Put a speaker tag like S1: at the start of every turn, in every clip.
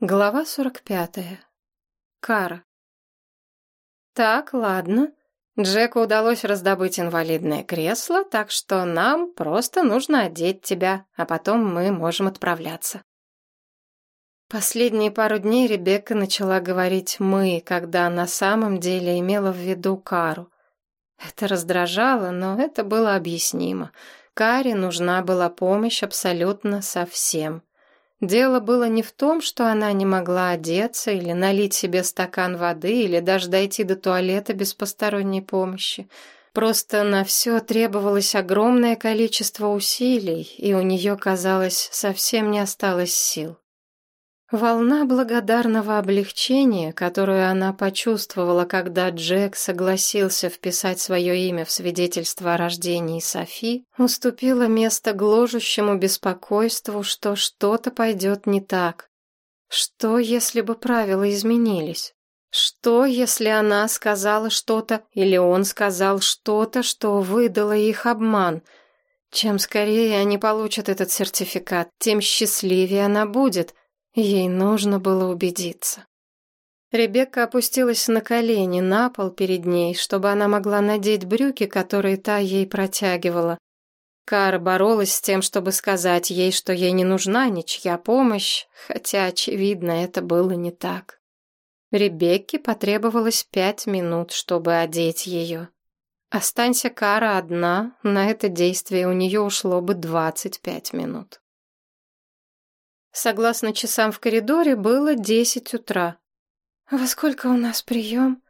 S1: Глава сорок пятая. Кара. Так, ладно. Джеку удалось раздобыть инвалидное кресло, так что нам просто нужно одеть тебя, а потом мы можем отправляться. Последние пару дней Ребекка начала говорить «мы», когда на самом деле имела в виду Кару. Это раздражало, но это было объяснимо. Каре нужна была помощь абсолютно со всем. Дело было не в том, что она не могла одеться или налить себе стакан воды или даже дойти до туалета без посторонней помощи. Просто на все требовалось огромное количество усилий, и у нее, казалось, совсем не осталось сил. Волна благодарного облегчения, которую она почувствовала, когда Джек согласился вписать свое имя в свидетельство о рождении Софи, уступила место гложущему беспокойству, что что-то пойдет не так. Что, если бы правила изменились? Что, если она сказала что-то, или он сказал что-то, что выдало их обман? Чем скорее они получат этот сертификат, тем счастливее она будет — Ей нужно было убедиться. Ребекка опустилась на колени на пол перед ней, чтобы она могла надеть брюки, которые та ей протягивала. Кара боролась с тем, чтобы сказать ей, что ей не нужна ничья помощь, хотя, очевидно, это было не так. Ребекке потребовалось пять минут, чтобы одеть ее. Останься Кара одна, на это действие у нее ушло бы двадцать пять минут. Согласно часам в коридоре, было десять утра. «Во сколько у нас прием?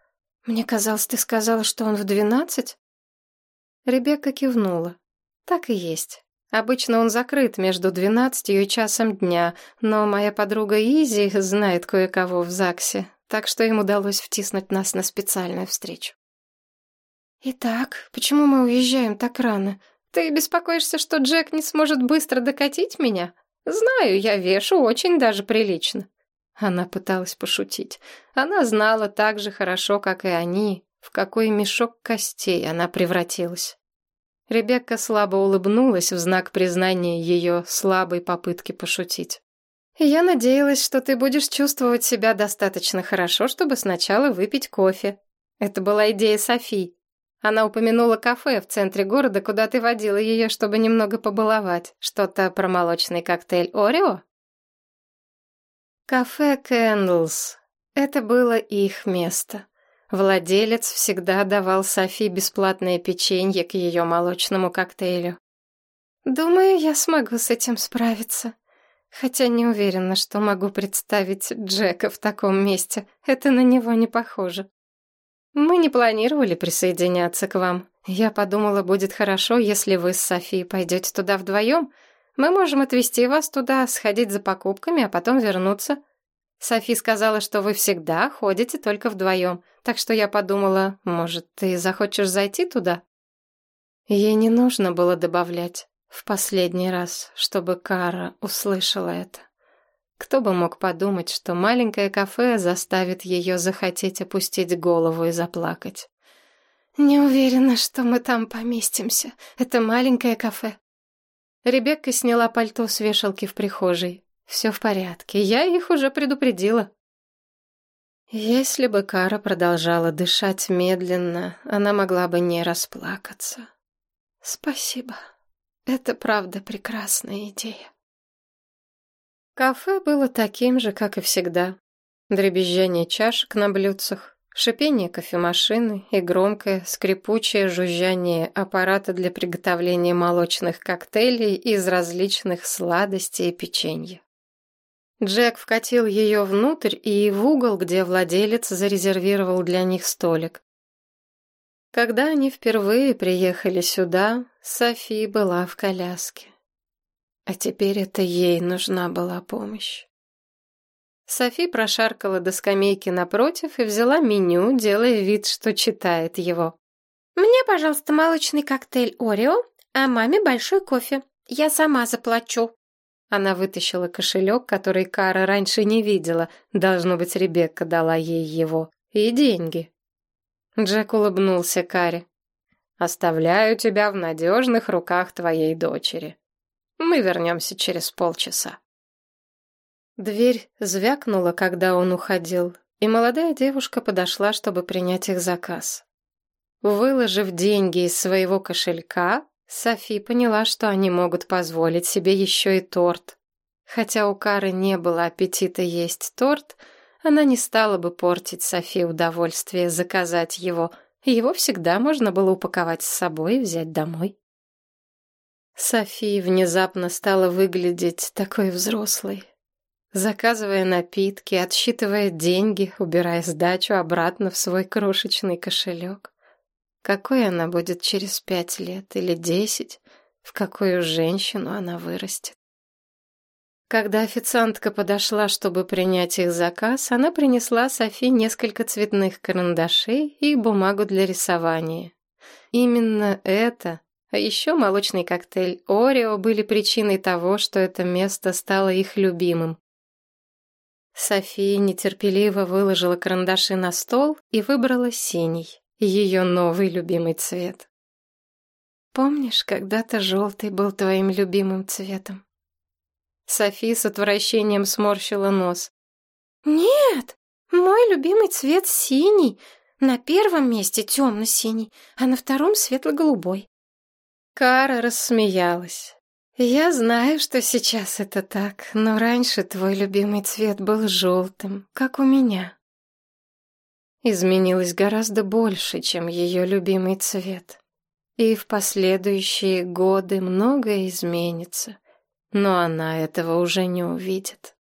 S1: Мне казалось, ты сказала, что он в двенадцать?» Ребекка кивнула. «Так и есть. Обычно он закрыт между двенадцатью и часом дня, но моя подруга Изи знает кое-кого в ЗАГСе, так что им удалось втиснуть нас на специальную встречу». «Итак, почему мы уезжаем так рано? Ты беспокоишься, что Джек не сможет быстро докатить меня?» Знаю, я вешу очень даже прилично. Она пыталась пошутить. Она знала так же хорошо, как и они, в какой мешок костей она превратилась. Ребекка слабо улыбнулась в знак признания ее слабой попытки пошутить. «Я надеялась, что ты будешь чувствовать себя достаточно хорошо, чтобы сначала выпить кофе. Это была идея Софи. Она упомянула кафе в центре города, куда ты водила ее, чтобы немного побаловать. Что-то про молочный коктейль Орео? Кафе Кэндлс. Это было их место. Владелец всегда давал Софи бесплатное печенье к ее молочному коктейлю. Думаю, я смогу с этим справиться. Хотя не уверена, что могу представить Джека в таком месте. Это на него не похоже. Мы не планировали присоединяться к вам. Я подумала, будет хорошо, если вы с Софией пойдете туда вдвоем. Мы можем отвезти вас туда, сходить за покупками, а потом вернуться. Софи сказала, что вы всегда ходите только вдвоем, так что я подумала, может, ты захочешь зайти туда? Ей не нужно было добавлять в последний раз, чтобы Кара услышала это. Кто бы мог подумать, что маленькое кафе заставит ее захотеть опустить голову и заплакать. «Не уверена, что мы там поместимся. Это маленькое кафе». Ребекка сняла пальто с вешалки в прихожей. «Все в порядке, я их уже предупредила». Если бы Кара продолжала дышать медленно, она могла бы не расплакаться. «Спасибо. Это правда прекрасная идея». Кафе было таким же, как и всегда. Дребезжание чашек на блюдцах, шипение кофемашины и громкое, скрипучее жужжание аппарата для приготовления молочных коктейлей из различных сладостей и печенья. Джек вкатил ее внутрь и в угол, где владелец зарезервировал для них столик. Когда они впервые приехали сюда, Софи была в коляске. А теперь это ей нужна была помощь. Софи прошаркала до скамейки напротив и взяла меню, делая вид, что читает его. «Мне, пожалуйста, молочный коктейль Орео, а маме большой кофе. Я сама заплачу». Она вытащила кошелек, который Кара раньше не видела. Должно быть, Ребекка дала ей его. И деньги. Джек улыбнулся Каре. «Оставляю тебя в надежных руках твоей дочери. Мы вернемся через полчаса. Дверь звякнула, когда он уходил, и молодая девушка подошла, чтобы принять их заказ. Выложив деньги из своего кошелька, Софи поняла, что они могут позволить себе еще и торт. Хотя у Кары не было аппетита есть торт, она не стала бы портить Софи удовольствие заказать его. Его всегда можно было упаковать с собой и взять домой. Софи внезапно стала выглядеть такой взрослой. Заказывая напитки, отсчитывая деньги, убирая сдачу обратно в свой крошечный кошелек. Какой она будет через пять лет или десять? В какую женщину она вырастет? Когда официантка подошла, чтобы принять их заказ, она принесла Софи несколько цветных карандашей и бумагу для рисования. Именно это а еще молочный коктейль Орео были причиной того, что это место стало их любимым. София нетерпеливо выложила карандаши на стол и выбрала синий, ее новый любимый цвет. «Помнишь, когда-то желтый был твоим любимым цветом?» Софи с отвращением сморщила нос. «Нет, мой любимый цвет синий. На первом месте темно-синий, а на втором светло-голубой. Кара рассмеялась. «Я знаю, что сейчас это так, но раньше твой любимый цвет был желтым, как у меня». Изменилось гораздо больше, чем ее любимый цвет. И в последующие годы многое изменится, но она этого уже не увидит.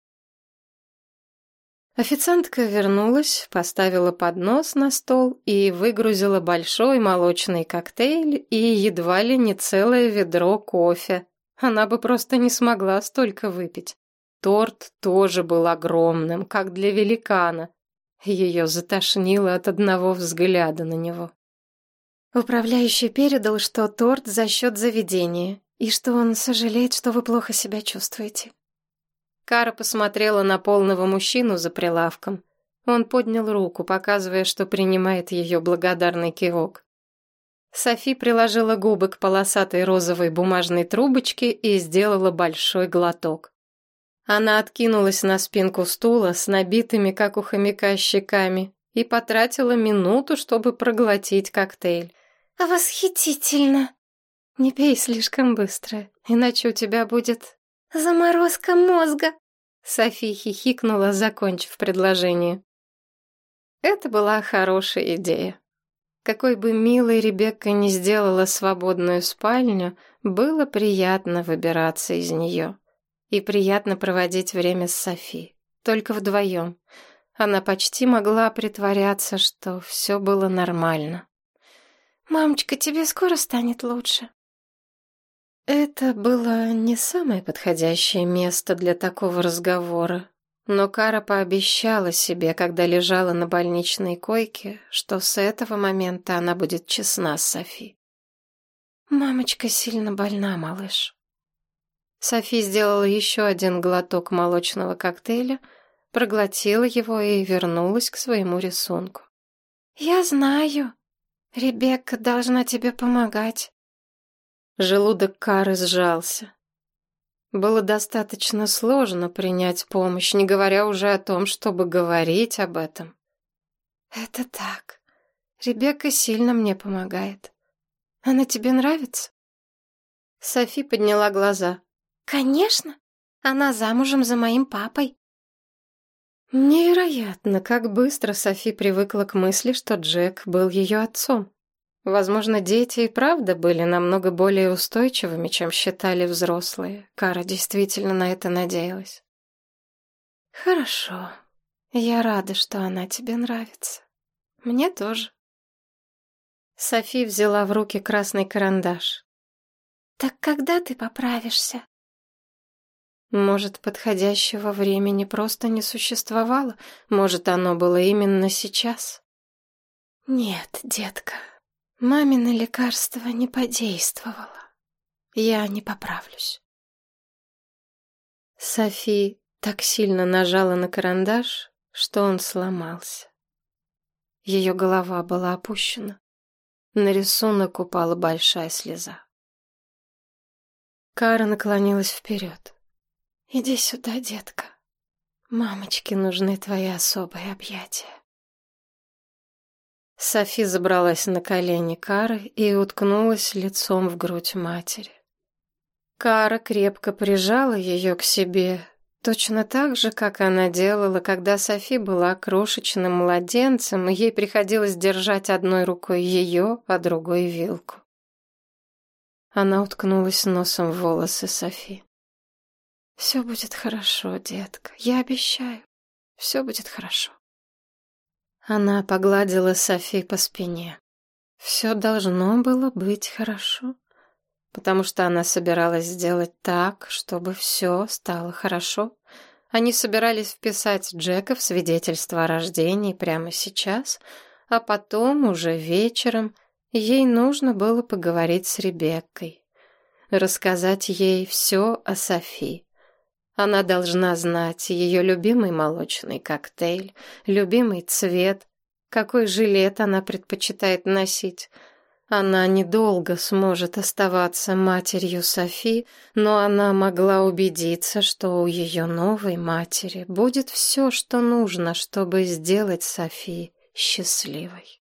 S1: Официантка вернулась, поставила поднос на стол и выгрузила большой молочный коктейль и едва ли не целое ведро кофе. Она бы просто не смогла столько выпить. Торт тоже был огромным, как для великана. Ее затошнило от одного взгляда на него. Управляющий передал, что торт за счет заведения, и что он сожалеет, что вы плохо себя чувствуете. Кара посмотрела на полного мужчину за прилавком. Он поднял руку, показывая, что принимает ее благодарный кивок. Софи приложила губы к полосатой розовой бумажной трубочке и сделала большой глоток. Она откинулась на спинку стула с набитыми, как у хомяка, щеками и потратила минуту, чтобы проглотить коктейль. «Восхитительно!» «Не пей слишком быстро, иначе у тебя будет «Заморозка мозга!» Софи хихикнула, закончив предложение. Это была хорошая идея. Какой бы милой Ребекка ни сделала свободную спальню, было приятно выбираться из нее. И приятно проводить время с Софи. Только вдвоем. Она почти могла притворяться, что все было нормально. «Мамочка, тебе скоро станет лучше?» Это было не самое подходящее место для такого разговора, но Кара пообещала себе, когда лежала на больничной койке, что с этого момента она будет честна с Софи. «Мамочка сильно больна, малыш». Софи сделала еще один глоток молочного коктейля, проглотила его и вернулась к своему рисунку. «Я знаю. Ребекка должна тебе помогать. Желудок Кары сжался. Было достаточно сложно принять помощь, не говоря уже о том, чтобы говорить об этом. «Это так. Ребекка сильно мне помогает. Она тебе нравится?» Софи подняла глаза. «Конечно. Она замужем за моим папой». Невероятно, как быстро Софи привыкла к мысли, что Джек был ее отцом. Возможно, дети и правда были намного более устойчивыми, чем считали взрослые. Кара действительно на это надеялась. «Хорошо. Я рада, что она тебе нравится. Мне тоже». Софи взяла в руки красный карандаш. «Так когда ты поправишься?» Может, подходящего времени просто не существовало? Может, оно было именно сейчас? «Нет, детка», Мамино лекарство не подействовало. Я не поправлюсь. Софи так сильно нажала на карандаш, что он сломался. Ее голова была опущена. На рисунок упала большая слеза. Кара наклонилась вперед. «Иди сюда, детка. Мамочке нужны твои особые объятия. Софи забралась на колени Кары и уткнулась лицом в грудь матери. Кара крепко прижала ее к себе, точно так же, как она делала, когда Софи была крошечным младенцем, и ей приходилось держать одной рукой ее, а другой вилку. Она уткнулась носом в волосы Софи. «Все будет хорошо, детка, я обещаю, все будет хорошо». Она погладила Софи по спине. Все должно было быть хорошо потому что она собиралась сделать так, чтобы все стало хорошо. Они собирались вписать Джека в свидетельство о рождении прямо сейчас, а потом, уже вечером, ей нужно было поговорить с Ребеккой, рассказать ей все о Софи. Она должна знать ее любимый молочный коктейль, любимый цвет, какой жилет она предпочитает носить — она недолго сможет оставаться матерью Софи, но она могла убедиться, что у ее новой матери будет все, что нужно, чтобы сделать Софи счастливой.